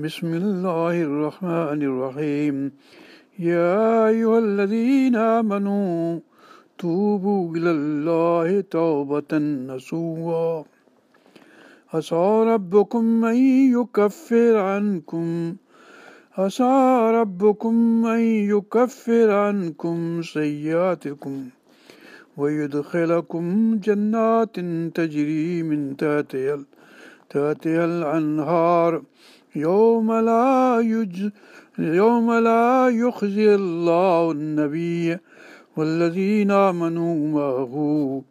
بسم الله الرحمن الرحيم يا أيها الذين آمنوا توبوا إلى الله توبة نسوا عسى ربكم أن يكفر عنكم عسى ربكم أن يكفر عنكم سيئاتكم ويدخلكم جنات تجري من تحتها الأنهار يوم لا يجز يوم لا يخزي الله النبي والذين آمنوا معه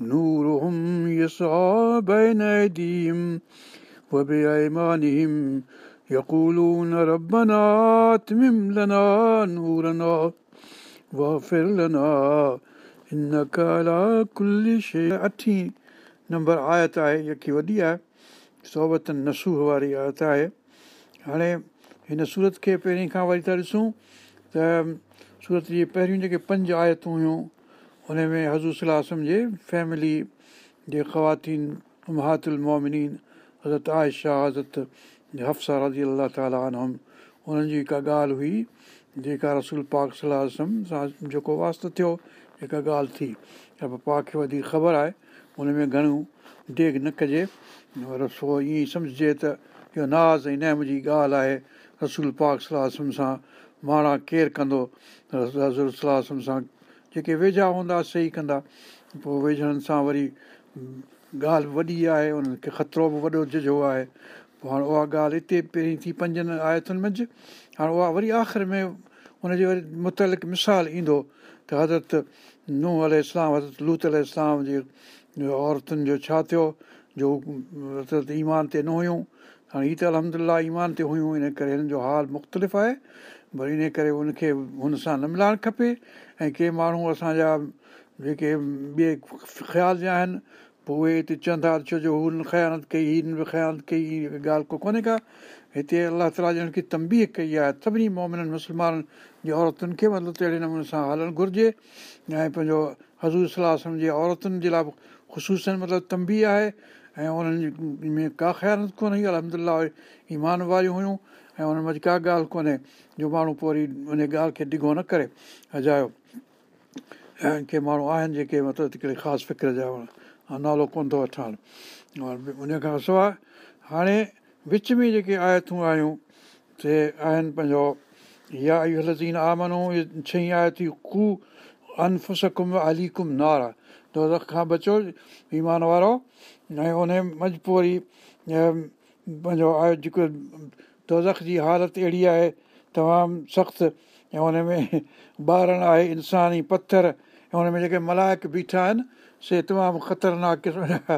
نورهم يسعى بين أيديهم وبأيمانهم يقولون ربنا أتمم لنا نورنا واغفر لنا إنك على كل شيء अठीं نمبر آية آية जेकी वॾी आहे सोबत नसूह वारी آية, آية. हाणे हिन सूरत खे पहिरीं खां वरी था ॾिसूं त सूरत जी पहिरियूं जेके पंज आयतूं हुयूं हुन में हज़ूर सलाहसम जे फैमिली जे ख़वातीन महातुल मोमिनीन हज़रत आयशा हज़रत हफ्सा रज़ी अलाह अला तालम उन्हनि जी हिकु ॻाल्हि हुई जेका रसूल पाक सलाह सां जेको वास्तो थियो जेका ॻाल्हि थी त पोइ पाक खे वधीक ख़बर आहे उनमें घणो देघ न कजे पर रसो ईअं ई सम्झिजे त इहो नाज़ ऐं नेम जी ॻाल्हि आहे रसूल पाक सलाहु सां माणा केरु कंदो रसूल इस्लाह सां जेके वेझा हूंदा सही कंदा पोइ वेझणनि सां वरी ॻाल्हि वॾी आहे उन्हनि खे ख़तरो बि वॾो जिझो आहे पोइ हाणे उहा ॻाल्हि हिते पहिरीं थी पंजनि आयतुनि मंझि हाणे उहा वरी आख़िरि में उनजे वरी मुतलिक़ मिसाल ईंदो त हज़रति नूह इस्लाम हज़रत लूत अल इस्लाम जे औरतुनि जो छा थियो जो हज़रत ईमान ते न हुयूं हाणे हीअ त अलहमिला ईमान ते हुयूं इन करे हिननि जो हाल मुख़्तलिफ़ु आहे भले इन करे उनखे हुन सां न मिलाइणु खपे ऐं के माण्हू असांजा जेके ॿिए ख़्याल जा आहिनि पोइ उहे हिते चवंदा त छो जो हुन ख़्याल कई हिन बि ख़्याल कई हीअ ॻाल्हि को कोन्हे का हिते अलाह ताला जन खे तंबी कई आहे सभिनी मोमिननि मुस्लमाननि जी औरतुनि खे मतिलबु त अहिड़े नमूने सां हलणु घुरिजे ऐं पंहिंजो हज़ूर सलाह सम्झी औरतुनि जे लाइ ख़ुशूसनि मतिलबु तंबी आहे ऐं उन्हनि में का ख़्याल कोन हुई अलहमदला ईमान वारियूं हुयूं ऐं उन्हनि उनमें का ॻाल्हि कोन्हे जो माण्हू पोइ वरी उन ॻाल्हि खे ॾिघो न करे अजायो ऐं के माण्हू आहिनि जेके मतिलबु हिकिड़े ख़ासि फ़िक्र जा नालो कोन थो वठनि और उन खां सवाइ हाणे विच में जेके आयतूं आहियूं से आहिनि पंहिंजो या इहो लज़ीन आ मनू इहे शयूं कू अनफुसकुम अलीकुम नार दोज़ खां बचो ईमान वारो ऐं उन मजबूरी पंहिंजो आहे जेको दोज़ख जी हालति अहिड़ी आहे तमामु सख़्तु ऐं उन में ॿारण आहे इंसानी पथर ऐं हुन में जेके मलाइक बीठा आहिनि से तमामु ख़तरनाक क़िस्म जा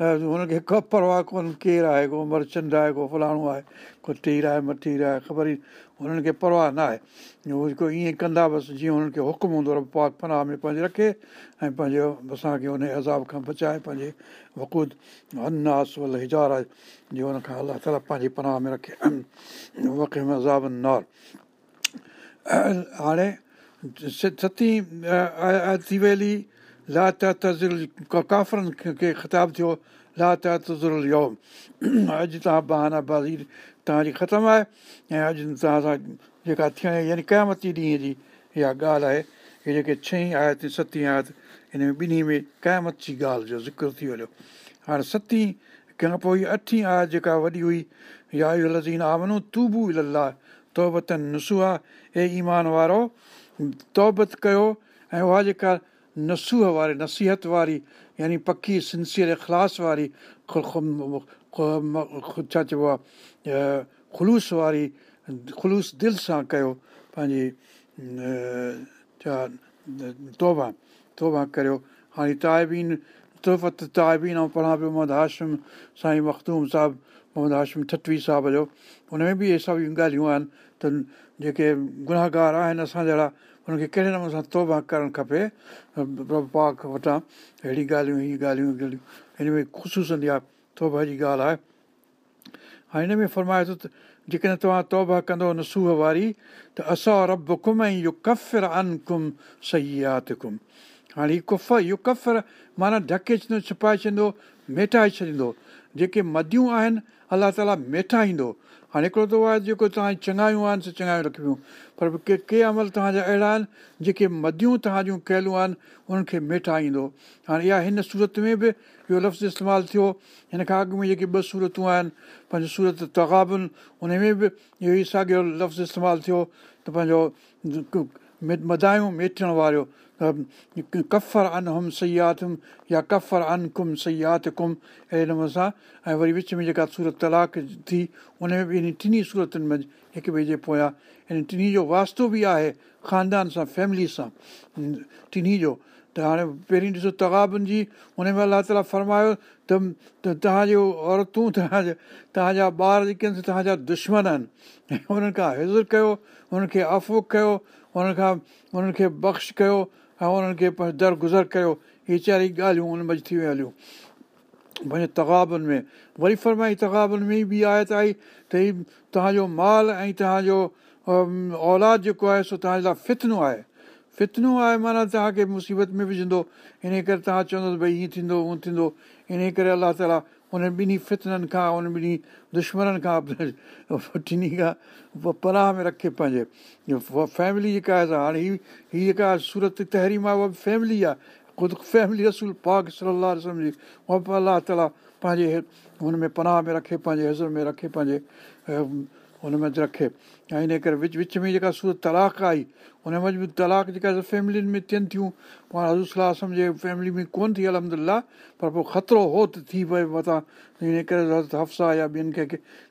हुनखे को परवाह कोन केरु आहे को मर्चंदु आहे को फलाणो आहे को तीर आहे मथीर आहे ख़बर ई हुननि खे परवाह न आहे उहो जेको ईअं कंदा बसि जीअं हुननि खे हुकुम हूंदो रब पाक पनाह में पंहिंजे रखे ऐं पंहिंजो असांखे हुन अज़ाब खां बचाए पंहिंजे वखूद अन्नास जो हुन खां अलाह ताला पंहिंजे पनाह में रखे वक में अज़ाब नार हाणे सतीं वेली लात तज़ुर्ल काफ़रनि खे ख़िताबु थियो लात तज़ुर्ल योम अॼु तव्हां बहाना बाज़ी तव्हांजी ख़तमु आहे ऐं अॼु तव्हां सां जेका थियण यानी क़यामती ॾींहं जी इहा ॻाल्हि आहे इहे जेके छहीं आयत सतीं आयत हिन में ॿिन्ही में क़यामत जी ॻाल्हि जो ज़िक्र थी वियो हाणे सतीं खां पोइ अठीं आयत जेका वॾी हुई या इहो लज़ीन आमनू तूबू आ तहबतनि नुसूहा ऐं ईमान वारो तौबत कयो ऐं उहा जेका नसूह वारी नसीहत वारी यानी पकी सिनसियर ऐं ख़लास वारी छा चइबो आहे ख़ुलूस वारी ख़ुलूस दिलि सां कयो पंहिंजी छा तौबा तौबा करियो हाणे ताइबीन तुफ़त ताइबीन ऐं पढ़ां पियो मोहम्मद हाशिम साईं मखदूम साहिबु मोहम्मद हाशिम छठवी साहिब जो हुन में बि इहे सभु ॻाल्हियूं आहिनि त जेके गुनाहगार आहिनि असां जहिड़ा हुनखे कहिड़े नमूने सां तौबा करणु खपे पाक वटां अहिड़ी ॻाल्हियूं अहिड़ी ॻाल्हियूं हिन में ख़ुशूसंदी आहे तौबा जी ॻाल्हि आहे हाणे हिन में फरमाए थो त जेकॾहिं तव्हां तौबा कंदो न सूह वारी त असां रब कुम ऐं इहो कफ़िर अन कुम सही आत कुम हाणे कुफ इहो कफिर माना ढके छॾंदो छुपाए छॾंदो मेठाए छॾींदो जेके मदियूं आहिनि अलाह ताला मेठा ईंदो हाणे हिकिड़ो त उहो आहे जेको तव्हांजी चङायूं आहिनि चङायूं रखिबियूं पर के के अमल तव्हांजा अहिड़ा आहिनि जेके मदियूं तव्हां जूं कयलूं आहिनि उन्हनि खे मेठा ईंदो हाणे इहा हिन सूरत में बि इहो लफ़्ज़ इस्तेमालु थियो हिन खां अॻु में जेके ॿ सूरतूं आहिनि पंहिंजो सूरत तग़ाबुनि उन में बि इहो ई साॻियो लफ़्ज़ इस्तेमालु थियो त पंहिंजो मदायूं मेठण वारो कफ़र अन हुम सई हुम या कफ़र अन कुम सयात कुम अहिड़े नमूने सां ऐं वरी विच में जेका सूरत तलाक थी उन में बि इन टिनी सूरतनि में हिक ॿिए जे पोयां इन टिन्ही जो वास्तो बि आहे ख़ानदान सां फैमिली सां टिनी जो त हाणे पहिरीं ॾिसो तगाबनि जी हुन में अलाह ताला फरमायो त तव्हांजो औरतूं तव्हांजा तव्हांजा ॿार जेके आहिनि तव्हांजा दुश्मन आहिनि उन्हनि खां हिज़र कयो उन्हनि खे अफ़ुक कयो उन्हनि खां उन्हनि खे बख़्श कयो ऐं उन्हनि खे दरगुज़र कयो वेचारी ॻाल्हियूं उन उनमें थी वियूं हलियूं भई तगाबनि में वरी फरमाई तगाबनि में बि आयत आई त ही तव्हांजो माल ऐं तव्हांजो औलाद जेको आहे सो तव्हांजे लाइ फितनो आहे फितनो आहे माना तव्हांखे मुसीबत में विझंदो इन करे तव्हां चवंदो भई हीअं थींदो हूअं थींदो इन करे अलाह ताला उन ॿिन्ही फितननि खां उन ॿिन्ही दुश्मननि खां वठी आहे पनाह में रखे पंहिंजे फैमिली जेका आहे हाणे हीअ हीअ जेका सूरत तहरीम आहे उहा बि फैमिली आहे ख़ुदि फैमिली रसूल पाक सलाह रसम जी उहा बि अलाह ताला पंहिंजे हुन में पनाह में रखे पंहिंजे हज़र में रखे पंहिंजे हुनमें रखे ऐं इन करे विच विच में जेका सूरत तलाक आई हुनमें बि तलाक जेका फैमिलीनि में थियनि थियूं पाण हज़ूर सलाह जे फैमिली में कोन्ह थी अलहम पर पोइ ख़तिरो हो त थी पए मथां इन करे हफ्साह या ॿियनि खे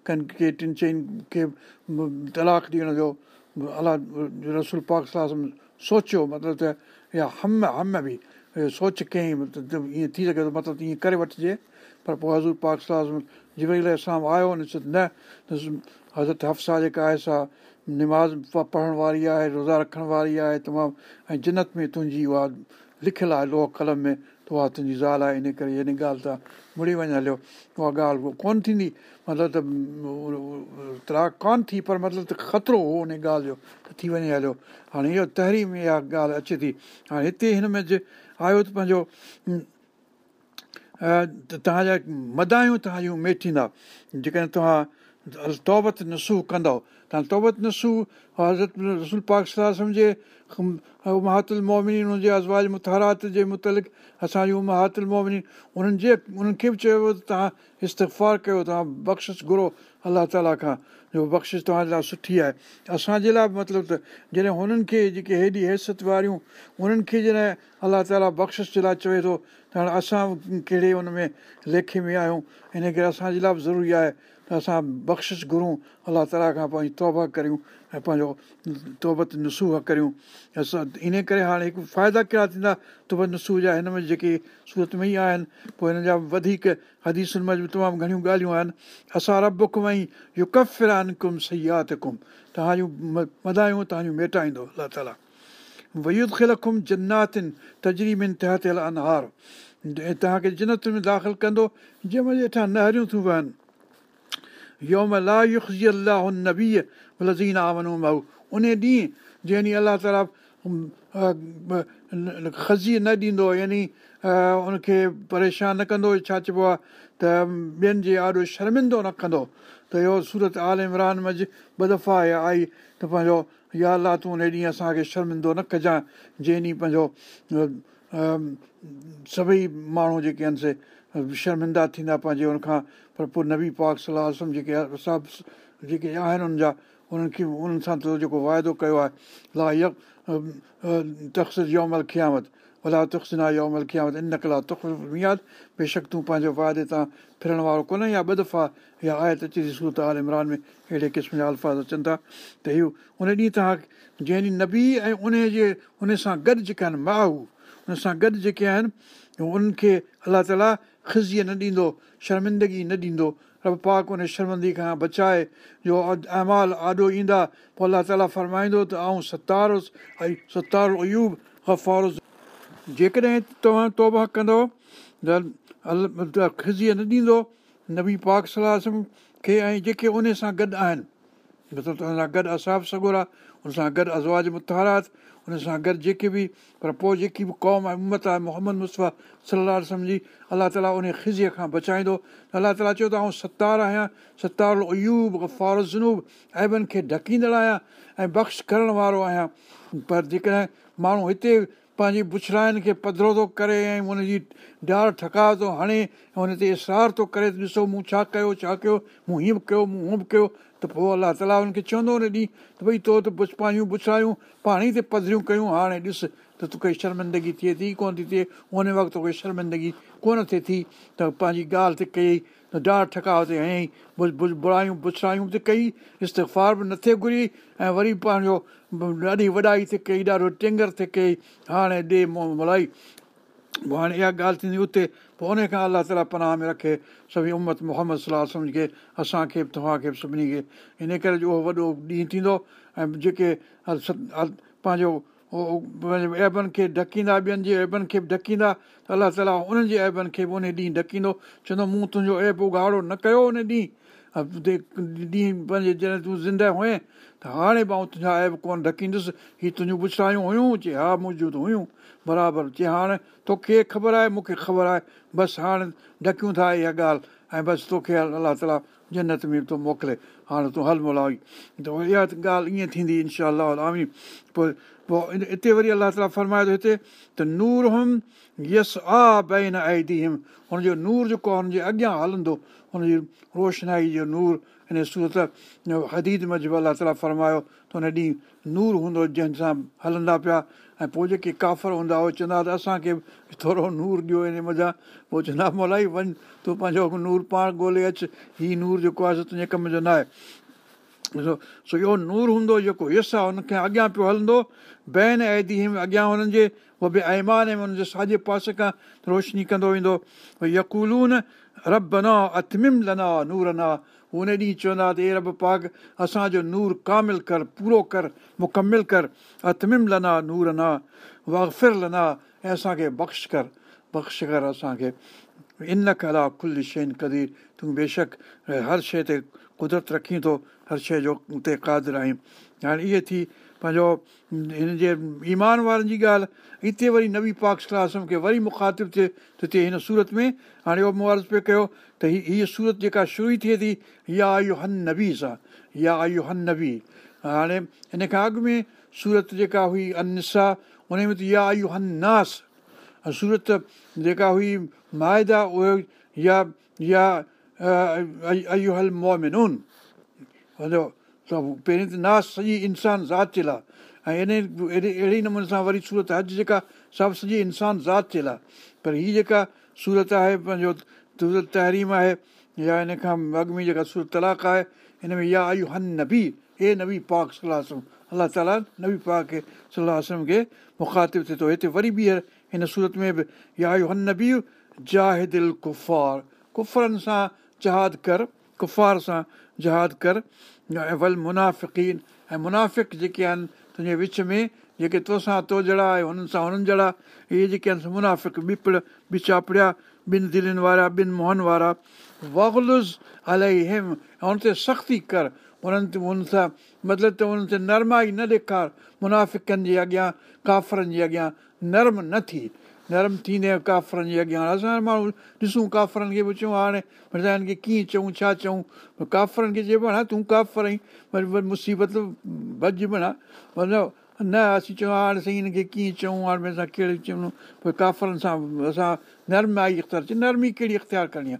कनि कंहिं टिनि चई खे तलाकु ॾियण जो अला रसूल पाक सलाह सोचियो मतिलबु त या हम हम बि सोच कंहिं ईअं थी सघे थो मतिलबु ईअं करे वठिजे पर पोइ हज़ूर पाक सलाह जी भई आयो न हज़रत हफ़्सा जेका आहे सा निमाज़ पढ़ण वारी आहे रोज़ा रखण वारी आहे तमामु ऐं जिनत में तुंहिंजी उहा लिखियलु आहे लोह क़लम में त उहा तुंहिंजी ज़ाल आहे इन करे इन ॻाल्हि सां मुड़ी वञे हलियो उहा ॻाल्हि कोन्ह थींदी मतिलबु त तलाक कोन थी पर मतिलबु त ख़तरो हो उन ॻाल्हि जो त थी वञे हलियो हाणे इहा तहरीम इहा ॻाल्हि अचे थी हाणे हिते हिन में जे आयो त पंहिंजो तव्हांजा मदायूं तव्हांजूं मेठींदा जेकॾहिं तव्हां तौबत नसू कंदव त तौबत नसू हज़रत रसूल पाक सलाह सम्झे महातुल मोहिनी हुनजे आज़वाज़ मुतहारात जे मुतालिक़ असांजो महातुल मोमिनी उन्हनि जे उन्हनि खे बि चयो त तव्हां इस्तफ़ार कयो तव्हां बख़्शिश घुरो अलाह ताला खां जो बख़्शिश तव्हांजे लाइ सुठी आहे असांजे लाइ मतिलबु त जॾहिं हुननि खे जेके हेॾी हैसियत वारियूं उन्हनि खे जॾहिं अलाह ताला बख़्शिश जे लाइ चवे थो त हाणे असां कहिड़े हुन में लेखे में आहियूं इन करे असांजे लाइ बि ज़रूरी आहे असां बख़्शिश घुरूं अलाह ताला खां पंहिंजी तौबा करियूं ऐं पंहिंजो तौबत नसूह करियूं असां इन करे हाणे हिकु फ़ाइदा कहिड़ा थींदा तौबत नसूह जा हिन में जेके सूरत में ई आहिनि पोइ हिन जा वधीक हदीसुनि में बि तमामु घणियूं ॻाल्हियूं आहिनि असां रब रबु सई आत कुम तव्हां जूं वधायूं तव्हांजो मेटाईंदो अलाह ताला वयूद खिल वयुदियल जन्नातिन तजरीबनि तहत अनहार तव्हांखे जिनत में दाख़िलु कंदो जंहिं हेठां नहरियूं थियूं वहनि योम अल नबी लज़ीना वनू भाऊ उन ॾींहुं जंहिं ॾींहुं अलाह ताला खज़ी न ॾींदो यानी उनखे परेशान न कंदो छा चइबो आहे त ॿियनि जे आॾो शर्मिंदो न कंदो त इहो सूरत आल इमरान मजि ॿ दफ़ा आई त पंहिंजो या अलाह तूं उन ॾींहुं असांखे शर्मिंदो न कजांइ जंहिं ॾींहुं पंहिंजो सभई माण्हू जेके आहिनि से शर्मिंदा थींदा पंहिंजे उनखां पर पोइ नबी पाक सलाह जेके साफ़ जेके आहिनि जा उन्हनि खे उन्हनि सां त जेको वाइदो कयो आहे ला यक तख़्स जो अमल खयांमत अला तख़्स ना जो अमल खियामत इनकला तख़्स मियाद बेशक तूं पंहिंजे वाइदे तां फिरण वारो कोन या ॿ दफ़ा या आहे त अची ॾिसूं ताल इमरान में अहिड़े क़िस्म जा अल्फाज़ अचनि था त इहो उन ॾींहुं तव्हां जंहिं ॾींहुं नबी ऐं उन जे उन सां गॾु जेके आहिनि माउ उन सां गॾु जेके आहिनि उन्हनि खे अलाह ताला खिज़ीअ न ॾींदो शर्मिंदगी न ॾींदो रब पाक उन शर्मिंदगी खां बचाए जो अहमाल आॾो ईंदा पोइ अलाह ताला फ़रमाईंदो त आऊं सतारुसि सतारू अयूब गफ़ारुस जेकॾहिं तव्हां तौबा कंदो त ख़िज़ीअ न ॾींदो नबी पाक सलाह खे ऐं जेके उन सां गॾु आहिनि न तव्हां सां गॾु असाफ़ सगुर आहे हुन सां गॾु अज़वाज मुतारात हुन सां गॾु जेके बि पर पोइ जेकी बि क़ौम आहे उमत आहे मोहम्मद मुस्फ़ा सलाहु सम्झी अलाह ताला उन ख़िज़ीअ खां बचाईंदो अलाह ताला चयो त आउं सतार आहियां सतार अयूब फ़ारज़नूब जनूब ऐबन खे ढकींदड़ आहियां ऐं बख़्श करण वारो आहियां पर जेकॾहिं माण्हू हिते पंहिंजी बुछड़ाइनि खे पधिरो थो करे ऐं हुनजी ॾार थकाओ थो हणे हुन ते इसरार थो करे ॾिसो मूं छा कयो छा कयो मूं हीअं बि कयो मूं हूअं बि कयो त पोइ अलाह ताला हुनखे चवंदो हुन ॾींहुं त भई तो त बुछ पंहिंजूं बुछड़ायूं पाणी ते त पधरियूं कयूं हाणे ॾिस त तोखे शर्मिंदगी थिए थी कोन थी थिए उन वक़्तु तोखे शर्मिंदगी कोन थिए थी त पंहिंजी ॻाल्हि ते कई त ॾाढ थकाव ई बुरायूं बुछरायूं बि कई इस्तफार बि नथे घुरी ऐं वरी पंहिंजो ॾाढी वॾाई कई ॾाढो टेंगर कई हाणे ॾे मलाई पोइ हाणे इहा ॻाल्हि थींदी उते पोइ उन खां अलाह ताला पनाह में रखे सभई उमत मोहम्मद सलाह सम्झ खे असांखे बि तव्हांखे बि सभिनी खे इन करे उहो वॾो ॾींहुं थींदो ऐं जेके पंहिंजो उहो ऐबनि खे ढकींदा ॿियनि जे ऐबनि खे बि ढकींदा त अलाह ताला उन्हनि जे ऐबनि खे बि उन ॾींहुं ढकींदो चवंदो मूं तुंहिंजो ऐब उघाड़ो न कयो उन ॾींहुं ॾींहुं पंहिंजे जॾहिं तूं ज़िंदह हुअं त हाणे मां तुंहिंजा ऐब कोन ढकींदुसि हीअ तुंहिंजूं पुछायूं हुयूं चए हा मौजूदु हुयूं बराबरि चए हाणे तोखे ख़बर आहे मूंखे ख़बर आहे बसि हाणे ढकियूं था इहा ॻाल्हि ऐं बसि तोखे अलाह ताला जन्नत में थो मोकिले हाणे तूं हल मोलाव वी त इहा ॻाल्हि ईअं थींदी इनशा आमी पोइ पोइ हिते वरी अलाह ताला फरमाए थो हिते त नूर हुम यस आ बैन आई दी हुन हुनजो नूर जेको आहे हुनजे अॻियां हलंदो हुनजी रोशनाई जो नूर हिन सूरत हदीद मज़हबु अलाह ताला फरमायो त हुन ॾींहुं नूर हूंदो हुओ जंहिंसां हलंदा पिया ऐं पोइ जेके काफ़र हूंदा उहे चवंदा हुआ त असांखे थोरो नूर ॾियो हिन मज़ा पोइ चवंदा मोलाई वञ तूं पंहिंजो नूर पाण ॻोल्हे अच हीउ नूर जेको आहे तुंहिंजे कम जो न आहे सो इहो नूर हूंदो जेको यस आहे हुनखे अॻियां पियो हलंदो बैन अहदी में अॻियां हुननि जे उहो बि ऐमान ऐं हुनजे साॼे पासे खां रोशनी कंदो वेंदो यकूलून रब बना अतमिम नूर न उन ॾींहुं चवंदा त ए रब पाग असांजो नूर कामिल कर पूरो कर मुकमिल कर अतमिम लना नूर लना वाफ़िर लना ऐं असांखे बख़्श कर बख़्श कर असांखे इन कला खुल शइनि क़दीर तूं बेशक हर शइ ते कुदरत रखी थो हर शइ जो ते क़दुरु आहीं हाणे इहे थी पंहिंजो हिन जे ईमान वारनि जी ॻाल्हि हिते वरी नबी पाक सलाहु खे वरी मुखातिबु थिए त थिए हिन सूरत में हाणे उहो मुआरस पियो कयो त हीअ हीअ सूरत जेका शुरू ई थिए थी या आयु हन नबी सां या आयु हन नबी हाणे हिन खां अॻु में सूरत जेका हुई अनसा उन में त या आयु हन नास सूरत जेका हुई माहिदा उहे यानून मोमिनून त पहिरीं त नास सॼी इंसानु ज़ात थियल आहे ऐं इन अहिड़े अहिड़े नमूने सां वरी सूरत हज जेका सभु सॼी इंसानु ज़ात थियल आहे पर हीअ जेका सूरत आहे पंहिंजो तहरीम आहे या इन खां अॻु में जेका सूरत तलाक आहे हिन में या आयू हन नबी हे नबी पाक सलाह अलाह ताला नबी पाक खे सलाहु आसम खे मुखातिबु थिए थो हिते वरी ॿीहर हिन सूरत में बि हन नबी जाहिदिल कुफ़ार कुफ़रनि सां जहाद कर कुफ़ार सां जहाद कर ऐं वल मुनाफ़िक़ीन ऐं मुनाफ़िक जेके आहिनि तुंहिंजे विच में जेके तोसां तो जहिड़ा ऐं हुननि सां हुननि जहिड़ा इहे जेके आहिनि मुनाफ़िक बिपिड़ बि चापिड़िया ॿिनि दिलनि वारा ॿिनि मोहन वारा वलूज़ अलाई हिम ऐं हुन ते सख़्ती कर हुननि ते हुन सां मतिलबु त हुननि ते नरमाई न ॾेखार मुनाफ़िकनि जे अॻियां काफ़रनि जे अॻियां नरम न थी नरम थींदे काफ़रनि जे अॻियां असां माण्हू ॾिसूं काफ़रनि खे बि चऊं हाणे खे कीअं चऊं छा चऊं काफ़रनि खे चइबो आहे तूं काफ़र आहीं वरी वरी मुसीबत भॼ माना मतिलबु न असीं चऊं हाणे साईं हिनखे कीअं चऊं हाणे असां कहिड़े चवणो काफ़रनि सां असां नरम आई अख़्तियार नरमी कहिड़ी अख़्तियार करणी आहे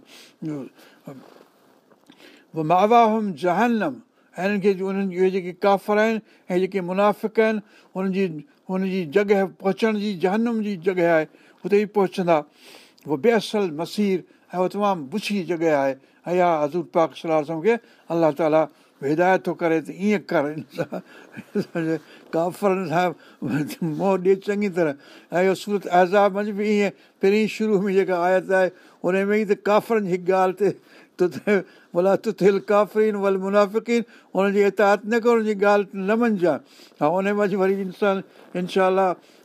मावा जहनम ऐं हिननि खे उन्हनि इहे जेके काफ़र आहिनि ऐं जेके मुनाफ़िक आहिनि हुननि जी हुनजी जॻह पहुचण जी जहनम जी जॻह आहे हुते ई पहुचंदा उहो बेअसल मसीर ऐं उहो तमामु बुछी जॻह आहे ऐं इहा हज़ूर पाक सलाहु समे अलाह ताला हिदायत थो करे त ईअं कर हिन सां काफ़रनि सां मोह ॾे चङी तरह ऐं इहो सूरत एज़ाब बि ईअं पहिरीं शुरू में जेका आयत आहे उन में ई त काफ़रनि जी ॻाल्हि ते भला तु काफ़रीन वल मुनाफ़िकीन हुनजी उनजी न कर हुनजी ॻाल्हि न मञिजांइ हा उन में अॼु वरी इंसान इनशा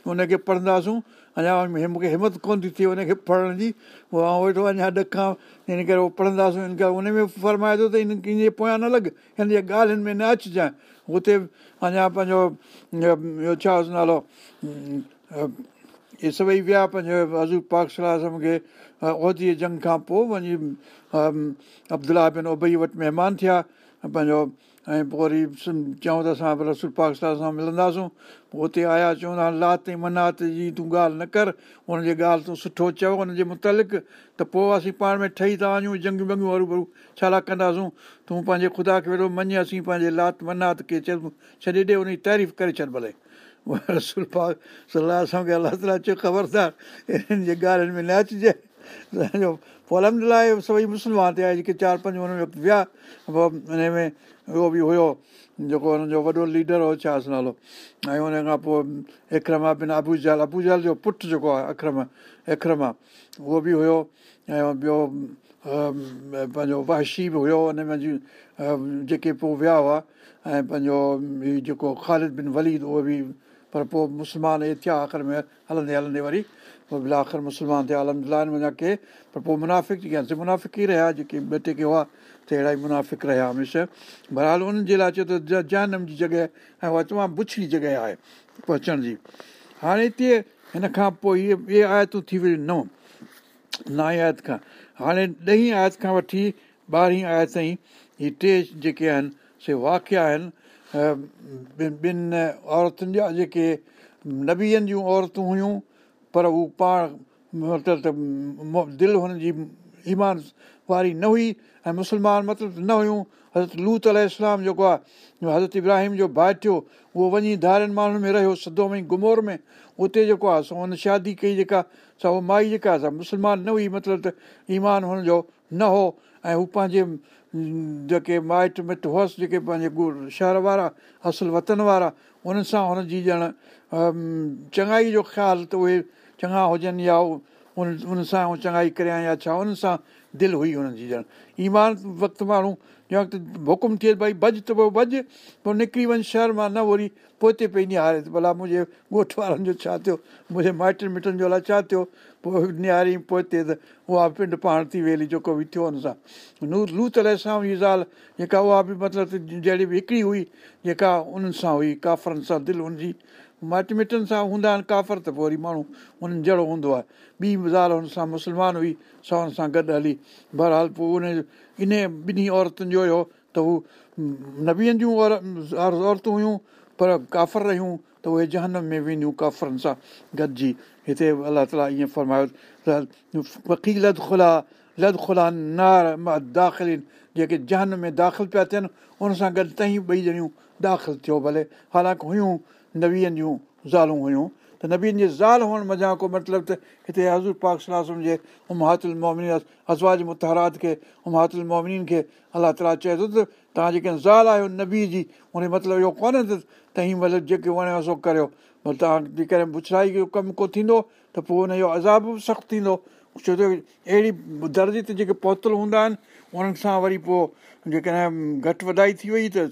हुनखे पढ़ंदासूं अञा मूंखे हिमत कोन थी थिए हुनखे पढ़ण जी पोइ आउं वेठो अञा ॾखां हिन करे उहो पढ़ंदासीं हिन करे उन में फरमाए थो त हिन हिनजे पोयां न लॻ हिन जे ॻाल्हियुनि में न अचिजांइ हुते अञा पंहिंजो ॿियो छा नालो इहे सभई विया पंहिंजो हज़ूर पाक सलाहु खे उहिद जंग खां पोइ वञी अब्दुला बिन उबई वटि महिमान थिया पंहिंजो ऐं पोइ वरी चऊं त असां रसूल पाक सलाह सां मिलंदासूं पोइ हुते आया चऊं चवंदा लाति मनात जी तूं ॻाल्हि न कर हुन ॻाल्हि तूं सुठो चओ हुनजे मुतालिक़ त पोइ असीं पाण में ठही था वञूं जंग वंगियूं हरू भरू छा कंदासूं तूं पंहिंजे ख़ुदा खे वेठो मञ असीं पंहिंजे लात मनात खे चए छॾे ॾे हुनजी तारीफ़ करे छॾ भले रसूल पाक सलाह सां अलाह ताला त ख़बरदारु इन्हनि जे ॻाल्हियुनि में न अचिजे असांजो पोलम लाइ सभई मुस्लमान ते आया जेके चारि पंज हुन वक़्तु विया पोइ हिन में उहो बि हुयो जेको हुनजो वॾो लीडर हुओ छा नालो ऐं हुन खां पोइ एखरमा बिन अबूजा अबूजाल जो पुटु जेको आहे अखरम अखरमा उहो बि हुयो ऐं ॿियो पंहिंजो बि हुयो हुन में जेके पोइ विया हुआ ऐं पंहिंजो हीउ जेको ख़ालिद बिन वलीद उहो बि पर पोइ मुस्लमान इहे थिया आख़िर में हलंदे हलंदे वरी पोइ बिला आख़िर मुस्लमान थिया अलमद में वञा के पर पोइ मुनाफ़िक जेके आहिनि मुनाफ़िक ई रहिया जेके ॿ टे के हुआ त अहिड़ा ई मुनाफ़िक रहिया हमेशह बरहाल उन्हनि जे लाइ चयो त जानम जी जॻहि ऐं उहा तमामु बुछड़ी जॻहि आहे पहुचण जी हाणे हिते हिन खां पोइ इहे ॿिए आयतूं थी वियूं नओं न आयत खां हाणे ॾहीं आयत खां वठी ॿारहीं आयत ताईं हीअ टे जेके आहिनि से वाकिया आहिनि ॿिनि ॿिनि औरतुनि जा जेके नबीअनि जूं औरतूं हुयूं पर उ पाण मतिलबु त दिलि हुननि जी ईमान वारी न हुई ऐं मुस्लमान मतिलबु न हुयूं हज़रत लूतल इस्लाम जेको आहे हज़रत इब्राहिम जो भाउ थियो उहो वञी धारियुनि माण्हुनि में रहियो सिधो वञी घुमो में उते जेको आहे सो हुन शादी कई जेका उहा माई जेका असां मुस्लमान न हुई मतिलबु त ईमान हुनजो न हो ऐं हू पंहिंजे जेके माइट मिट हुअसि जेके पंहिंजे शहर वारा असुल वतन वारा उन्हनि सां हुनजी ॼण चङाई जो ख़्यालु त उहे चङा हुजनि या उन उन सां चङाई करिया या छा उन्हनि सां दिलि हुई हुननि जी ॼण ईमान वक़्तु माण्हू जंहिं वक़्तु हुकुम थिए भई भॼ त पोइ भॼि पोइ निकिरी वञु शहर मां न वरी पोइ हिते पई निहारे भला मुंहिंजे ॻोठ वारनि जो छा थियो मुंहिंजे माइटनि मिटनि जो अलाए छा थियो पोइ निहारी पोइ हिते त उहा पिंड पाण थी वेली जेको बि थियो हुन सां लू लूत सां इहा ज़ाल जेका उहा बि मतिलबु जहिड़ी बि हिकिड़ी हुई जेका उन्हनि सां हुई काफ़रनि सां दिलि हुनजी माइट मिटनि सां हूंदा आहिनि काफ़र त पोइ वरी माण्हू हुननि जहिड़ो हूंदो आहे ॿी ज़ाल हुन सां मुस्लमान हुई सां हुन सां गॾु हली बहरहाल पोइ उन इन ॿिन्ही औरतुनि जो हुयो त हू नबीहनि जूं औरतूं हुयूं पर काफ़र रहियूं त उहे जहन में वेंदियूं काफ़रनि सां गॾिजी हिते अलाह ताला ईअं फ़रमायो फ़की लत खुला लद खुला नार दाख़िल जेके जहन में दाख़िलु पिया थियनि उन सां गॾु तई ॿई ॼणियूं दाख़िलु थियो भले हालांकि हुयूं नवीअ जूं ज़ालूं हुयूं त नबियुनि जे ज़ाल हुअण मज़ा को मतिलबु त हिते हज़ूर पाक सलाह जे उमातल मोमिनी अज़वाज मुतहरात खे उमहातुल मोमिनीन खे अलाह ताला चए थो त तव्हां जेके ज़ाल आहियो नबीअ जी हुन मतिलबु इहो कोन्हे अथसि त हीअं मतिलबु जेके वणेव सो करियो तव्हां जेकॾहिं भुछराई जो कमु को थींदो त पोइ हुनजो अज़ाब बि सख़्तु थींदो छो त अहिड़ी दर्द ते जेके पहुतल हूंदा आहिनि उन्हनि सां वरी पोइ जेकॾहिं घटि वधाई थी वई त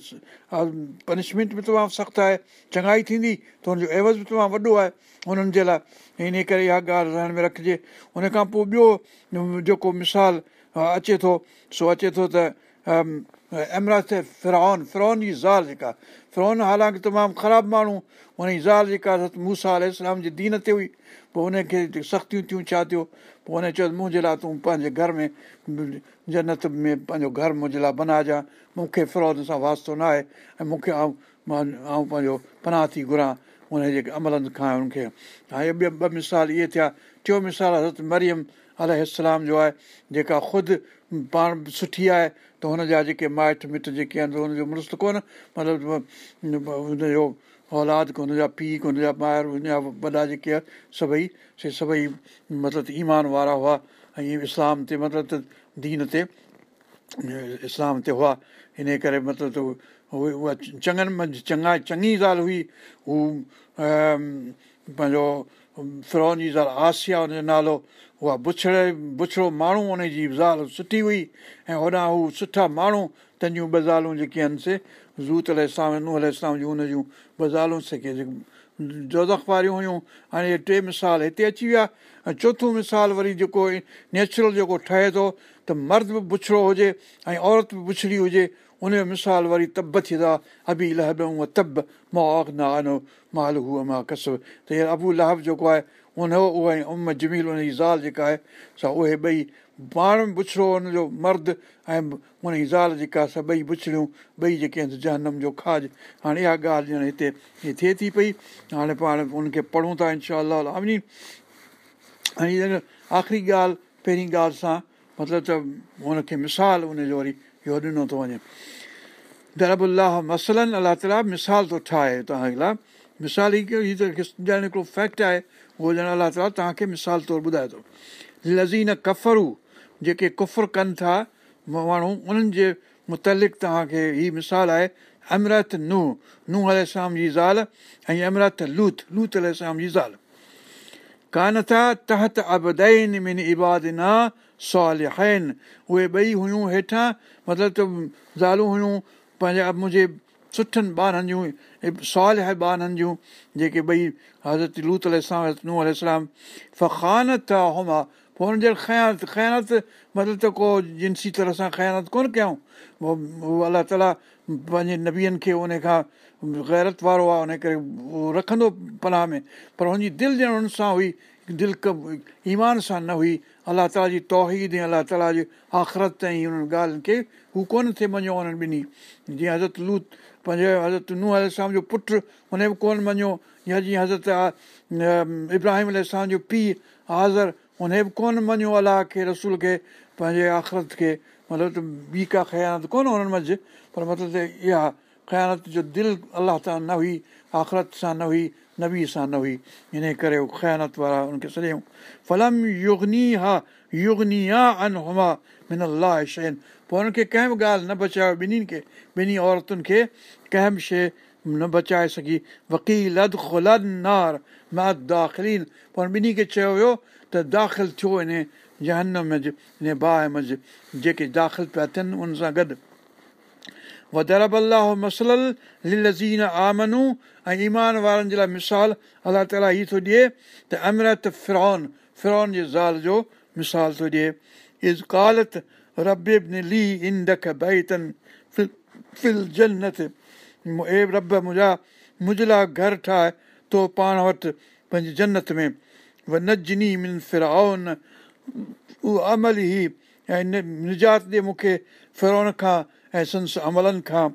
पनिशमेंट बि तमामु सख़्तु आहे चङाई थींदी त हुनजो एवज़ बि तमामु वॾो आहे हुननि जे लाइ इन करे इहा ॻाल्हि ध्यान में रखिजे उन खां पोइ ॿियो जेको मिसाल अचे थो सो अचे थो त इमरात फिरोन फिरोन जी ज़ाल जेका फिरोन हालांकि तमामु ख़राबु माण्हू हुनजी ज़ाल जेका मूसा अल जे दीन ते हुई पोइ हुनखे सख़्तियूं थियूं छा थियो पोइ हुन चयो मुंहिंजे लाइ तूं पंहिंजे घर में जनत में पंहिंजो घर मुंहिंजे लाइ बनाइजांइ मूंखे फिरोद सां वास्तो न आहे ऐं मूंखे आऊं आऊं पंहिंजो पनाह थी घुरां हुन जेके अमलनि खां हुनखे हाणे इहो ॿिया ॿ मिसाल इहे थिया टियों मिसाल हज़रत मरियम अलाम जो आहे जेका ख़ुदि पाण सुठी आहे त हुनजा जेके माइट मिट जेके आहिनि हुनजो मुड़ुसु कोन मतिलबु हुनजो औलाद कोन हुनजा पीउ कोन हुया ॿार वॾा जेके सभई से सभई मतिलबु ईमान वारा हुआ ऐं इस्लाम ते मतिलबु दीन ते इस्लाम ते हुआ इन करे मतिलबु उहे उहा चङनि मंझि चङा चङी ज़ाल हुई हू पंहिंजो फिरोन जी ज़ाल आसिया हुनजो नालो उहा बुछड़े बुछड़ो माण्हू हुनजी ज़ाल सुठी हुई ऐं होॾां हू सुठा माण्हू तंहिंजूं ॿ ज़ालूं जेके आहिनि से ज़ूत अल इस्लाम नूह लाम जूं हुन जूं बज़ारूं जेके जोख़ वारियूं हुयूं हाणे इहे टे मिसाल हिते अची विया ऐं चोथों मिसाल वरी जेको नेचुरल जेको ठहे थो त मर्द बि पुछड़ो हुजे ऐं औरत बि पुछड़ी हुजे उनजो मिसाल वरी तब थी था अबी लहब ऐं तब मोआ न आनो माल हूअ मां कसब त हीअ अबू लहब जेको आहे उनजो ऐं उम जमील उन जी ज़ाल जेका आहे सा उहे ॿई पाण बिछड़ो हुनजो मर्द ऐं हुन जी ज़ाल जेका असां ॿई बुछड़ियूं ॿई जेके आहिनि जहनम जो खाज हाणे इहा ॻाल्हि ॼण हिते हीअ थिए थी पई हाणे पाण उनखे पढ़ूं था इनशा अली ऐं आख़िरी ॻाल्हि पहिरीं ॻाल्हि सां मतिलबु त हुनखे मिसाल उनजो वरी इहो ॾिनो थो वञे ज़रबु मसलनि अलाह ताला मिसाल थो ठाहे तव्हां लाइ मिसाल ई कयो हीअ त ॼण हिकिड़ो फैक्ट आहे उहो ॼण अलाह ताला तव्हांखे मिसाल तौरु ॿुधाए थो लज़ीन कफरू जेके कुफ़ुर कनि था माण्हू उन्हनि जे मुतलिक़ तव्हांखे हीअ मिसाल आहे अमरत नू नू अलाम जी ज़ाल ऐं अमरत लूत लूत लूतलाम जी ज़ाल कान था तहत अबदैन मिन आबदादिना सवालियान उहे ॿई हुयूं हेठां मतिलबु त ज़ालूं हुयूं पंहिंजा मुंहिंजे सुठनि ॿारनि जूं सवालि ॿारनि जूं जेके ॿई हज़रत लूत हज़रत नू अल फ़ख़ान था हुमा पोइ मतिलबु त को जिनसी तरह सां ख़यानत कोन कयूं उहो अलाह ताला पंहिंजे नबीअनि खे उन खां ग़ैरत वारो आहे उन करे उहो रखंदो पनाह में पर हुनजी दिलि ॼण हुन सां हुई दिलि क ईमान सां न हुई अलाह ताला जी तौहीद ऐं अलाह ताला जी आख़िरत ऐं हुननि ॻाल्हियुनि खे हू कोन थिए मञियो हुननि ॿिन्ही जीअं हज़रत लूत पंहिंजे हज़रत नूह अलाम जो पुटु हुन बि कोन मञियो या जीअं हज़रत इब्राहिम अल जो पीउ हाज़र उन बि कोन मञियो अलाह खे रसूल खे पंहिंजे आख़िरत खे मतिलबु त ॿी का ख़यानत कोन हुननि मंझि पर मतिलबु त इहा ख़यानत जो दिलि अलाह सां न हुई आख़िरत सां न हुई नबी सां न हुई इन करे उहो ख़यानत वारा फलम युगनी युगनी हा उन्हनि खे अलाह शयुनि पोइ हुनखे कंहिं बि ॻाल्हि न बचायो ॿिन्हिनि खे ॿिन्ही औरतुनि खे कंहिं बि शइ न बचाए सघी वकील नार मां दाख़िलीन पोइ ॿिन्ही खे चयो वियो त दाख़िलु थियो इन या हन में जंहिं बाहि मंझि जेके दाख़िल पिया थियनि उन सां गॾु वधब अलाह मसल लज़ीन आमनू ऐं ईमान वारनि जे लाइ मिसाल अलाह ताला हीअ थो ॾिए त अमृत फिरॉन फिरॉन जे ज़ाल जो मिसाल थो ॾिए इज़ कालत ली इन दख बैतन फिल इज़त ए रब मुंहिंजा मुंहिंजे लाइ घरु ठाहे थो पाण वटि पंहिंजी जन्नत में व न जनी मिल फ़िराओ न उहो अमल ई ऐं हिन निजात ॾे मूंखे फिरोन खां ऐं संस अमलनि खां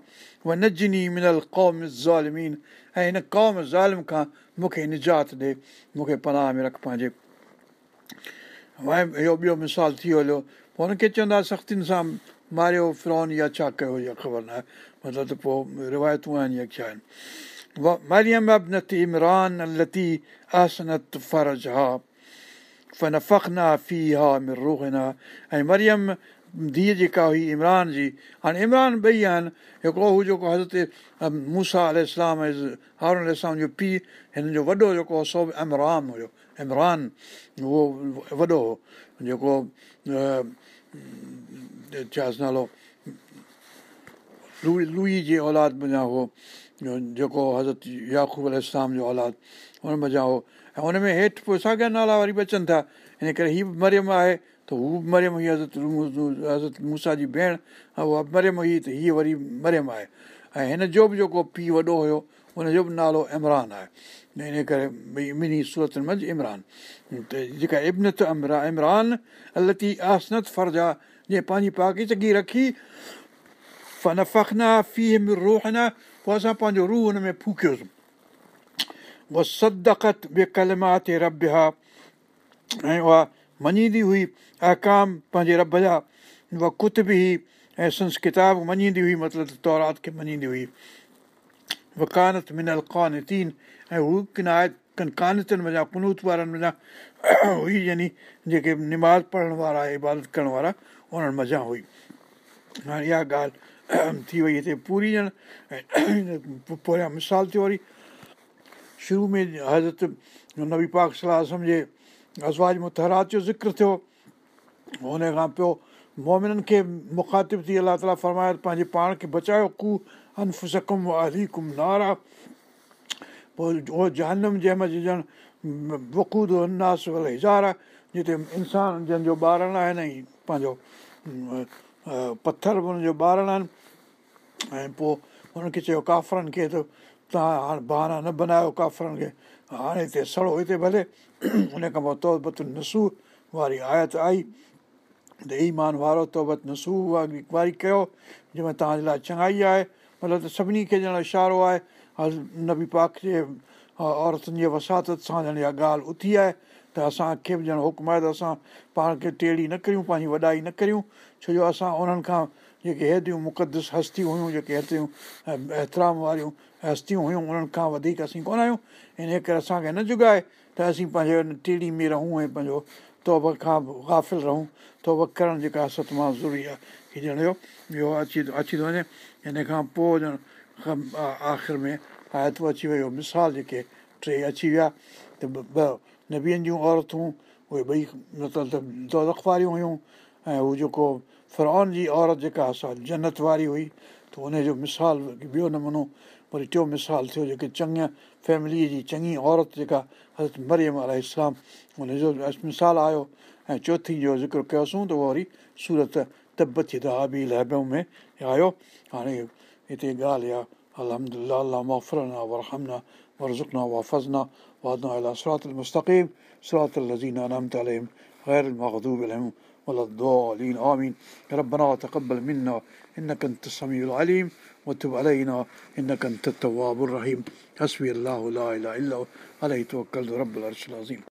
व न जनी मिलल क़ौम ज़ालिमिन ऐं हिन क़ौम ज़ालिम खां मूंखे निजात ॾे मूंखे पनाह में रख पंहिंजे इहो ॿियो मिसाल थी हलियो हुनखे चवंदा सख़्तियुनि सां मारियो फ़िरोन या छा कयो इहा ख़बर न आहे मतिलबु त पोइ रिवायतूं आहिनि या छा आहिनि मरियम अबनती इमरान अलती अहसनत फरज हा फन फखना फी हाना ऐं मरियम धीअ जेका عمران इमरान जी हाणे इमरान جيڪو आहिनि हिकिड़ो हू जेको हज़रत मूसा अल जो पीउ हिननि جو वॾो जेको सो इमरान हुयो इमरान उहो वॾो हुओ जेको छा असां लूई जी اولاد بنا هو जेको हज़रत याखूब अलाम जो औलाद हुन मज़ा हो ऐं हुन में हेठि पोइ साॻिया नाला वरी बि अचनि था हिन करे हीअ बि मरियमि आहे त हू बि मरियम हुई हज़रत हज़रत मूसा जी भेण उहा बि मरियम हुई त हीअ वरी मरियम आहे ऐं हिन जो बि जेको पीउ वॾो हुयो हुनजो बि नालो इमरान आहे इन करे ॿिन्ही सूरतनि मंझि इमरान त जेका इबनत अमरा इमरान अलती आसनत फरजा जे पंहिंजी पाकी चगी रखी फखना फी रोहना पोइ असां पंहिंजो रूह हुन में फूकियोसीं उहा सदकत ॿिए कलमात रब हा ऐं उहा मञींदी हुई अकाम पंहिंजे रब जा उहा कुतबी हुई ऐं संस्किताब मञींदी हुई मतिलबु तौरात खे मञींदी हुई वानत मिन अलतीन ऐं हू किनायत कनि कानतनि मञा वारनि वञा हुई यानी जेके निमाज़ पढ़ण वारा इबादत करणु वारा उन्हनि मज़ा हुई हाणे इहा ॻाल्हि थी वई हिते पूरी ॼण ऐं पोयां मिसाल थियो वरी शुरू में हज़रत नबी पाकल जे आज़वाज़ मु तहरात जो ज़िक्र थियो हुन खां पोइ मोमिननि खे मुखातिब थी अलाह ताला फरमायो पंहिंजे पाण खे बचायो कू अनफ सकुम आ कुम नार आहे पोइ जहानम जण बखूद उनास हिज़ारा जिते इंसान जंहिंजो ॿारनि आहिनि ऐं पंहिंजो पथर बि हुनजो ॿारण आहिनि ऐं पोइ हुनखे चयो काफरनि खे त तव्हां हाणे बहाना न बनायो काफ़रनि खे हाणे हिते सड़ो हिते भले उन खां पोइ तौबत नसू वारी आयत आई त ईमान वारो तौबत नसू वारी कयो जंहिंमें तव्हांजे लाइ चङाई आहे मतिलबु त सभिनी खे ॼण इशारो आहे हर नबी पाक जे औरतुनि जे वसात सां ॼण इहा ॻाल्हि उथी आहे त असांखे बि ॼण हुकुम आहे त असां पाण खे टेड़ी न करियूं पंहिंजी वॾाई न करियूं छो जो असां उन्हनि खां जेके हेॾियूं मुक़दस हस्तियूं हुयूं जेके हेतिरियूं एतिराम वारियूं हस्तियूं हुयूं उन्हनि खां वधीक असीं कोन आहियूं इन करे असांखे न जुगाए त असीं पंहिंजे टेड़ी में रहूं ऐं पंहिंजो तौब खां गाफ़िल रहूं तौब करणु जेका सत मां ज़रूरी आहे ॼण जो अची अची थो वञे हिन खां पोइ ॼण आख़िरि में फ़ाइदो अची वियो मिसाल जेके टे अची विया त ॿ नबियनि जूं औरतूं उहे ॿई मतिलबु तौलख़ वारियूं हुयूं ऐं हू जेको फरआन जी औरत जेका असां जन्नत वारी हुई त उनजो मिसाल ॿियो नमूनो वरी टियों मिसाल थियो जेके चङी फैमिलीअ जी चङी औरत जेका हज़रत मरियम अल इस्लाम उनजो मिसाल आयो ऐं चौथीं जो ज़िकर कयोसीं त उहो वरी सूरत तिबती त आबी लहब में आयो हाणे हिते ॻाल्हि आहे अलहमदिल्ला अलाह आहे वरहमना वरज़ुकना वाफ़ज़ना وهدنا إلى صراط المستقيم صراط الذين أنعمت عليهم غير المغضوب عليهم ولا الضالين آمين ربنا تقبل منا إنك أنت السميع العليم وتب علينا إنك أنت التواب الرحيم حسبي الله لا إله إلا هو عليه توكلت رب العرش العظيم